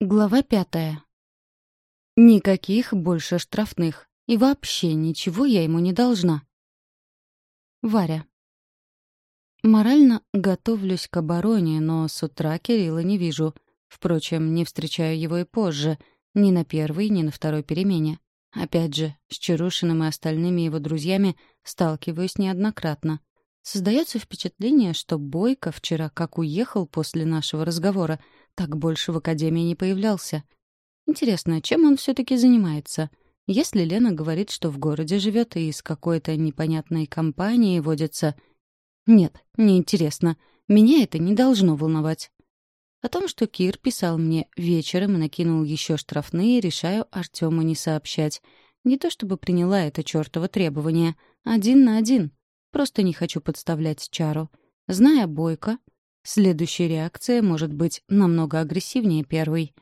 Глава пятая. Никаких больше штрафных. И вообще ничего я ему не должна. Варя. Морально готовлюсь к обороне, но с утра Кирилла не вижу. Впрочем, не встречаю его и позже. Ни на первой, ни на второй перемене. Опять же, с Чарушиным и остальными его друзьями сталкиваюсь неоднократно. Создается впечатление, что Бойко вчера как уехал после нашего разговора, так больше в академии не появлялся. Интересно, чем он все-таки занимается? Если Лена говорит, что в городе живет и из какой-то непонятной компании водится... Нет, неинтересно. Меня это не должно волновать. О том, что Кир писал мне вечером и накинул еще штрафные, решаю Артему не сообщать. Не то чтобы приняла это чертово требование. Один на один. Просто не хочу подставлять Чару. Зная Бойко, следующая реакция может быть намного агрессивнее первой.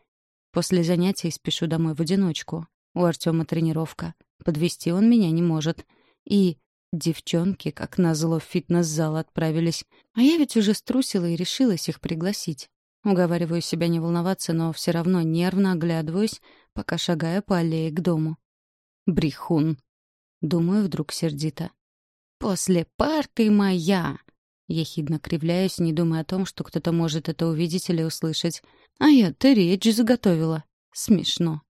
После занятий спешу домой в одиночку. У Артема тренировка. Подвести он меня не может. И девчонки, как назло, в фитнес-зал отправились. А я ведь уже струсила и решилась их пригласить. Уговариваю себя не волноваться, но все равно нервно оглядываюсь, пока шагаю по аллее к дому. Брехун. Думаю вдруг сердито. «После пар ты моя!» Ехидно кривляюсь, не думая о том, что кто-то может это увидеть или услышать. А я-то речь заготовила. Смешно.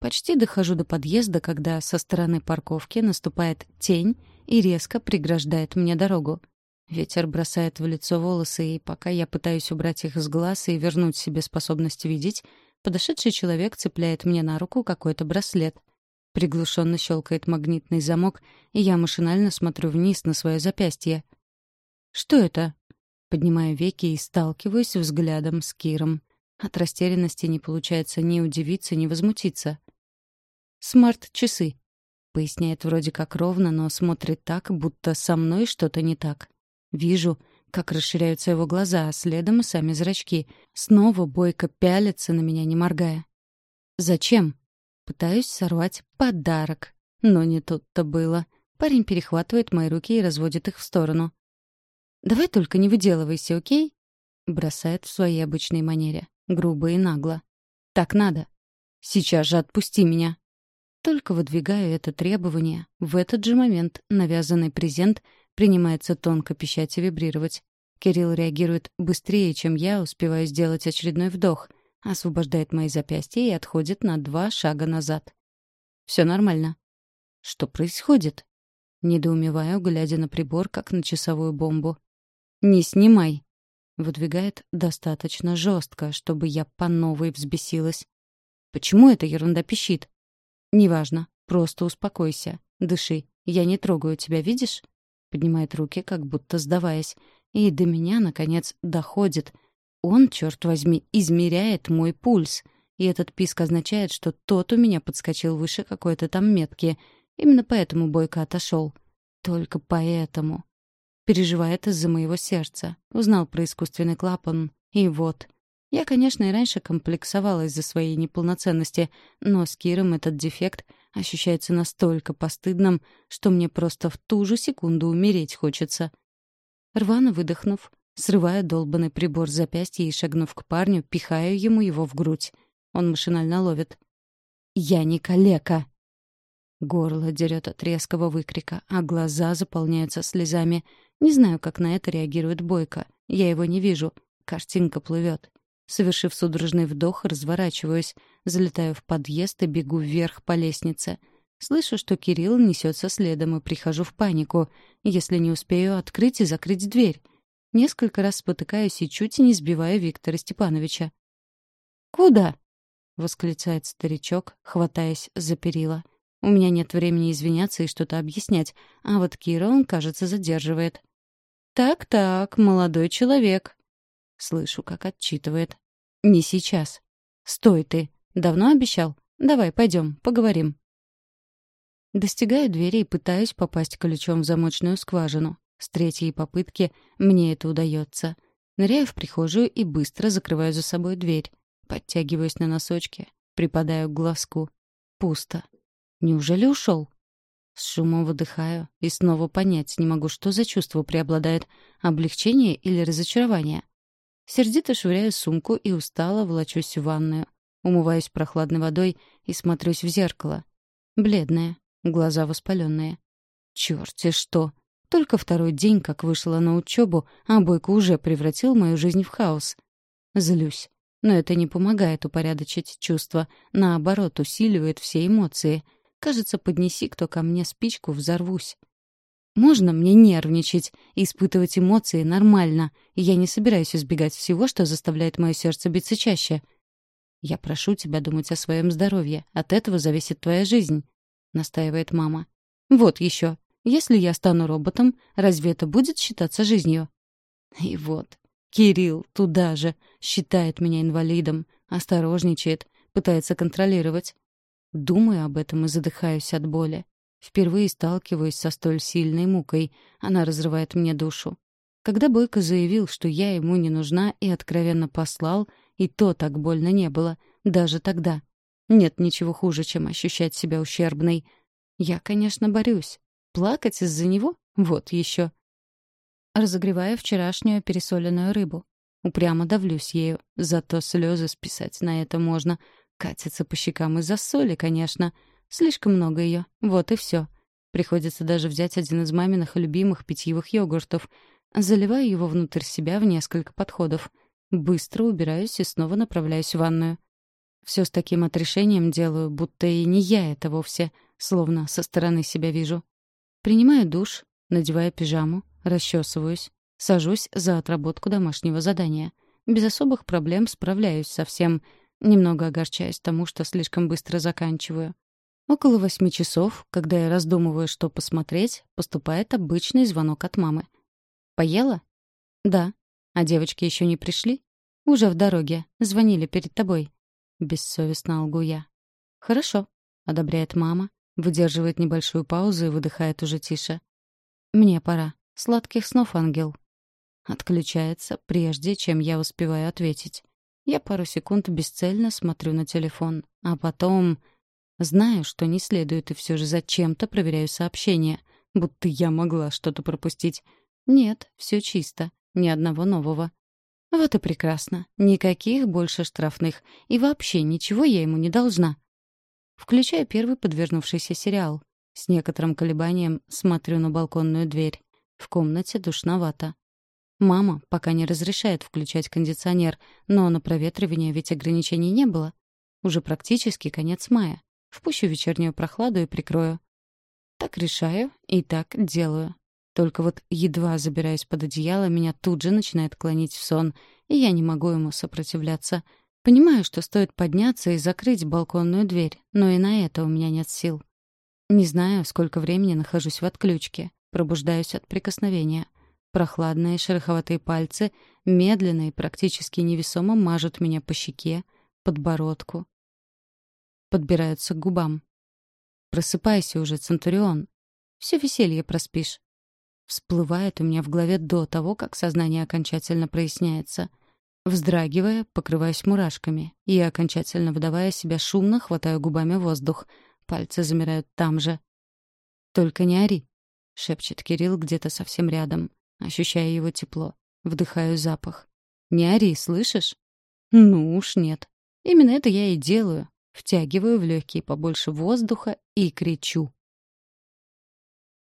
Почти дохожу до подъезда, когда со стороны парковки наступает тень и резко преграждает мне дорогу. Ветер бросает в лицо волосы, и пока я пытаюсь убрать их с глаз и вернуть себе способность видеть, подошедший человек цепляет мне на руку какой-то браслет — Приглушенно щелкает магнитный замок, и я машинально смотрю вниз на свое запястье. «Что это?» Поднимаю веки и сталкиваюсь взглядом с Киром. От растерянности не получается ни удивиться, ни возмутиться. «Смарт-часы», — поясняет вроде как ровно, но смотрит так, будто со мной что-то не так. Вижу, как расширяются его глаза, а следом и сами зрачки. Снова бойко пялится на меня, не моргая. «Зачем?» Пытаюсь сорвать подарок. Но не тут-то было. Парень перехватывает мои руки и разводит их в сторону. «Давай только не выделывайся, окей?» Бросает в своей обычной манере. Грубо и нагло. «Так надо. Сейчас же отпусти меня». Только выдвигаю это требование. В этот же момент навязанный презент принимается тонко пищать и вибрировать. Кирилл реагирует быстрее, чем я успеваю сделать очередной вдох — освобождает мои запястья и отходит на два шага назад. Все нормально. Что происходит? Недоумеваю, глядя на прибор, как на часовую бомбу. «Не снимай!» Выдвигает достаточно жестко, чтобы я по новой взбесилась. «Почему эта ерунда пищит?» «Неважно. Просто успокойся. Дыши. Я не трогаю тебя, видишь?» Поднимает руки, как будто сдаваясь. И до меня, наконец, доходит, он, черт возьми, измеряет мой пульс. И этот писк означает, что тот у меня подскочил выше какой-то там метки. Именно поэтому Бойко отошел. Только поэтому. Переживает из-за моего сердца. Узнал про искусственный клапан. И вот. Я, конечно, и раньше комплексовала из-за своей неполноценности, но с Киром этот дефект ощущается настолько постыдным, что мне просто в ту же секунду умереть хочется. Рвано выдохнув, Срываю долбанный прибор с запястья и, шагнув к парню, пихаю ему его в грудь. Он машинально ловит. «Я не калека!» Горло дерет от резкого выкрика, а глаза заполняются слезами. Не знаю, как на это реагирует Бойко. Я его не вижу. Картинка плывет. Совершив судорожный вдох, разворачиваюсь, залетаю в подъезд и бегу вверх по лестнице. Слышу, что Кирилл несется следом и прихожу в панику, если не успею открыть и закрыть дверь. Несколько раз спотыкаюсь и чуть не сбиваю Виктора Степановича. «Куда?» — восклицает старичок, хватаясь за перила. У меня нет времени извиняться и что-то объяснять, а вот Кира он, кажется, задерживает. «Так-так, молодой человек». Слышу, как отчитывает. «Не сейчас. Стой ты. Давно обещал? Давай, пойдем, поговорим». Достигаю двери и пытаюсь попасть ключом в замочную скважину. С третьей попытки мне это удается. Ныряю в прихожую и быстро закрываю за собой дверь. Подтягиваюсь на носочки, припадаю к глазку. Пусто. Неужели ушел? С шумом выдыхаю и снова понять не могу, что за чувство преобладает — облегчение или разочарование. Сердито швыряю сумку и устало влачусь в ванную. Умываюсь прохладной водой и смотрюсь в зеркало. Бледная, глаза воспаленные. Чёрт, и что! Только второй день, как вышла на учебу, а Бойко уже превратил мою жизнь в хаос. Злюсь. Но это не помогает упорядочить чувства. Наоборот, усиливает все эмоции. Кажется, поднеси кто ко мне спичку, взорвусь. Можно мне нервничать, испытывать эмоции нормально, и я не собираюсь избегать всего, что заставляет мое сердце биться чаще. «Я прошу тебя думать о своем здоровье. От этого зависит твоя жизнь», — настаивает мама. «Вот еще. Если я стану роботом, разве это будет считаться жизнью?» И вот. Кирилл туда же. Считает меня инвалидом. Осторожничает. Пытается контролировать. Думаю об этом и задыхаюсь от боли. Впервые сталкиваюсь со столь сильной мукой. Она разрывает мне душу. Когда Бойко заявил, что я ему не нужна и откровенно послал, и то так больно не было, даже тогда. Нет ничего хуже, чем ощущать себя ущербной. Я, конечно, борюсь. Плакать из-за него? Вот еще. Разогреваю вчерашнюю пересоленную рыбу. Упрямо давлюсь ею, зато слезы списать на это можно. Катится по щекам из-за соли, конечно. Слишком много ее. Вот и все. Приходится даже взять один из маминых любимых питьевых йогуртов. Заливаю его внутрь себя в несколько подходов. Быстро убираюсь и снова направляюсь в ванную. Все с таким отрешением делаю, будто и не я это вовсе, словно со стороны себя вижу. Принимаю душ, надеваю пижаму, расчесываюсь, сажусь за отработку домашнего задания. Без особых проблем справляюсь со всем, немного огорчаясь тому, что слишком быстро заканчиваю. Около восьми часов, когда я раздумываю, что посмотреть, поступает обычный звонок от мамы. «Поела?» «Да». «А девочки еще не пришли?» «Уже в дороге. Звонили перед тобой». Бессовестно лгу я. «Хорошо», — одобряет мама, выдерживает небольшую паузу и выдыхает уже тише. «Мне пора. Сладких снов, ангел». Отключается, прежде чем я успеваю ответить. Я пару секунд бесцельно смотрю на телефон, а потом Знаю, что не следует, и все же зачем-то проверяю сообщения, будто я могла что-то пропустить. Нет, все чисто, ни одного нового. Вот и прекрасно. Никаких больше штрафных. И вообще ничего я ему не должна. Включаю первый подвернувшийся сериал. С некоторым колебанием смотрю на балконную дверь. В комнате душновато. Мама пока не разрешает включать кондиционер, но на проветривание ведь ограничений не было. Уже практически конец мая. Впущу вечернюю прохладу и прикрою. Так решаю и так делаю. Только вот едва забираюсь под одеяло, меня тут же начинает клонить в сон, и я не могу ему сопротивляться. Понимаю, что стоит подняться и закрыть балконную дверь, но и на это у меня нет сил. Не знаю, сколько времени нахожусь в отключке. Пробуждаюсь от прикосновения. Прохладные шероховатые пальцы медленно и практически невесомо мажут меня по щеке, подбородку, подбираются к губам. «Просыпайся уже, Центурион. Все веселье проспишь». Всплывает у меня в голове до того, как сознание окончательно проясняется. Вздрагивая, покрываюсь мурашками и, окончательно выдавая себя шумно, хватаю губами воздух. Пальцы замирают там же. «Только не ори», — шепчет Кирилл где-то совсем рядом, ощущая его тепло. Вдыхаю запах. «Не ори, слышишь?» «Ну уж нет. Именно это я и делаю. Втягиваю в легкие побольше воздуха и кричу.